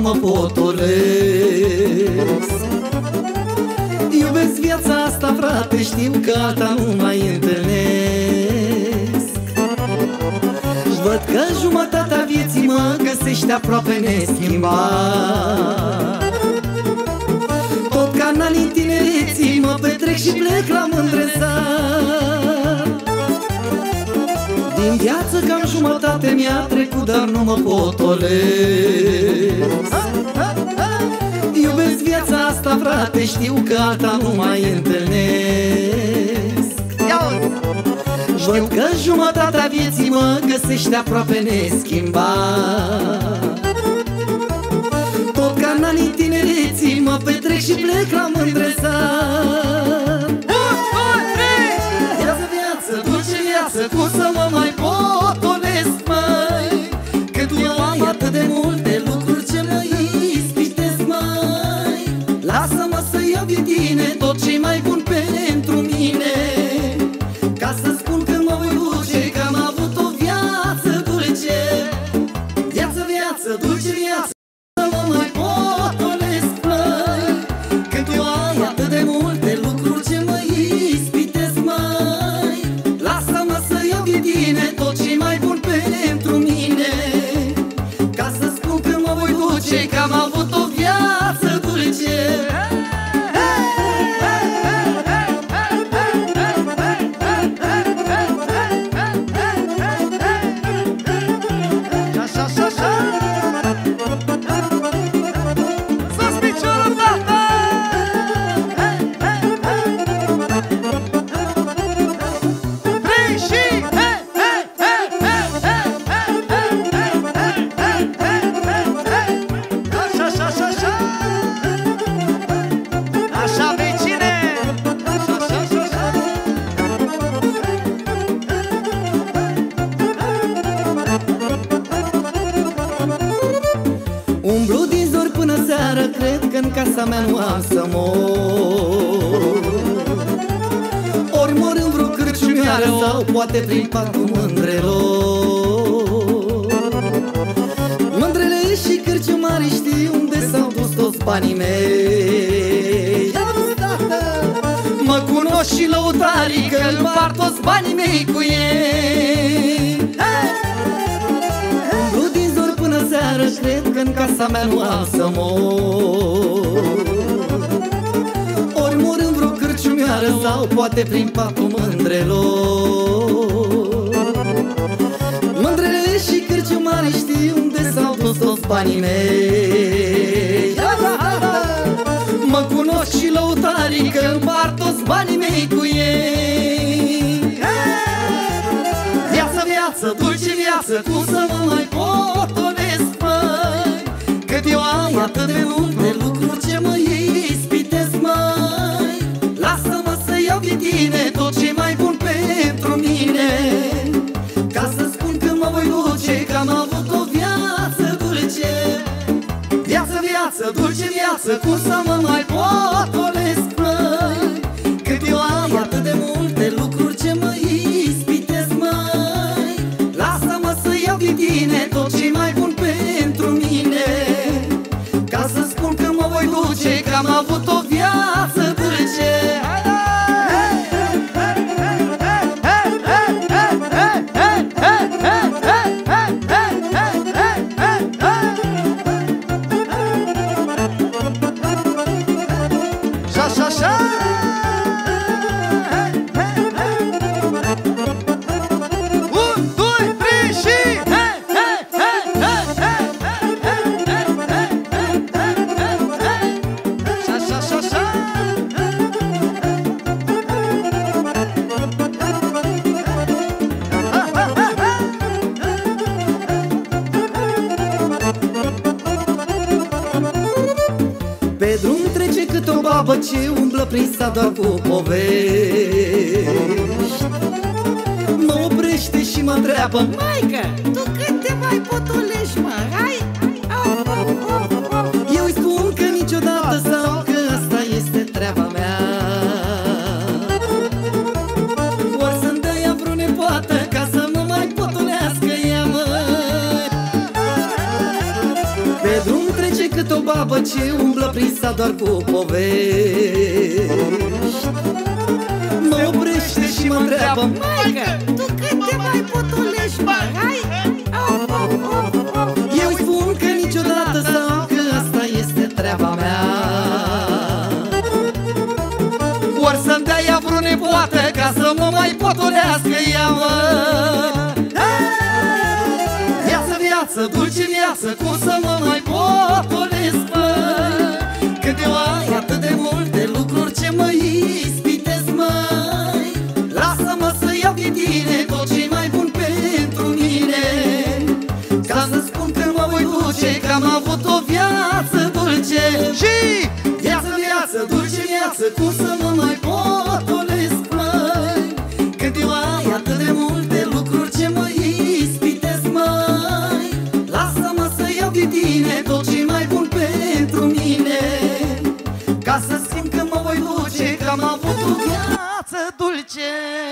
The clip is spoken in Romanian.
mă potolesc Iubesc viața asta, frate, știu că alta nu mai întâlnesc. Văd că jumătatea vieții mă găsește aproape neschimbat. Tot canalii tinereții mă petrec și plec la mândrezat jumătate mi-a trecut, dar nu mă potolesc. Iubesc viața asta, frate, știu că alta nu mai întâlnesc. Văd că jumătatea vieții mă găsește aproape neschimbat. Tot ca în anii tinereții mă petrec și plec la mândrezat viață, duci viață. Cred că în casa mea nu am să mor. Ori mor în vreo cârciumioară Sau poate prin patul mândrelor. Mândrele și cârciumari știu unde s-au dus toți banii mei. Mă cunosc și lăutarii Că împart toți banii mei cu ei până seară Cred că în casa mea nu am să mor. Ori mor în vreo cârciumioară Sau poate prin patul mândrelor. Mândrele și cârciumari știu unde s-au dus toți banii mei. Mă cunosc și lăutarii Că împart toți banii mei cu ei. Viață, viață, dulce viață Cum să mă mai potolesc, măi Cât eu am atât de multe lucruri Ce mă ispitesc, măi Lasă-mă să iau din tine Tot ce mai bun pentru mine. Ca să spun că mă voi duce Că am avut o viață dulce. Viață, viață, dulce viață Cum să mă mai potolesc, Xaxá. Babă ce umblă prin sat doar cu povești. Mă oprește și mă întreabă Maică, tu cât te mai potolești, potolească ea, măi Pe drum trece cât babă ce umblă prin sat doar cu povești Mă oprește și mă întreabă Maică, tu cât te mai potolești, mă? Hai! Au, au, au, au. Eu îi spun că niciodată sau că asta este treaba mea Ori să-mi dea ea vreo nepoată ca să mă mai potolească ea, mă Viață, viață, dulce viață, cum să mă Yeah.